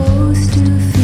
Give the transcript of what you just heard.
supposed to feel?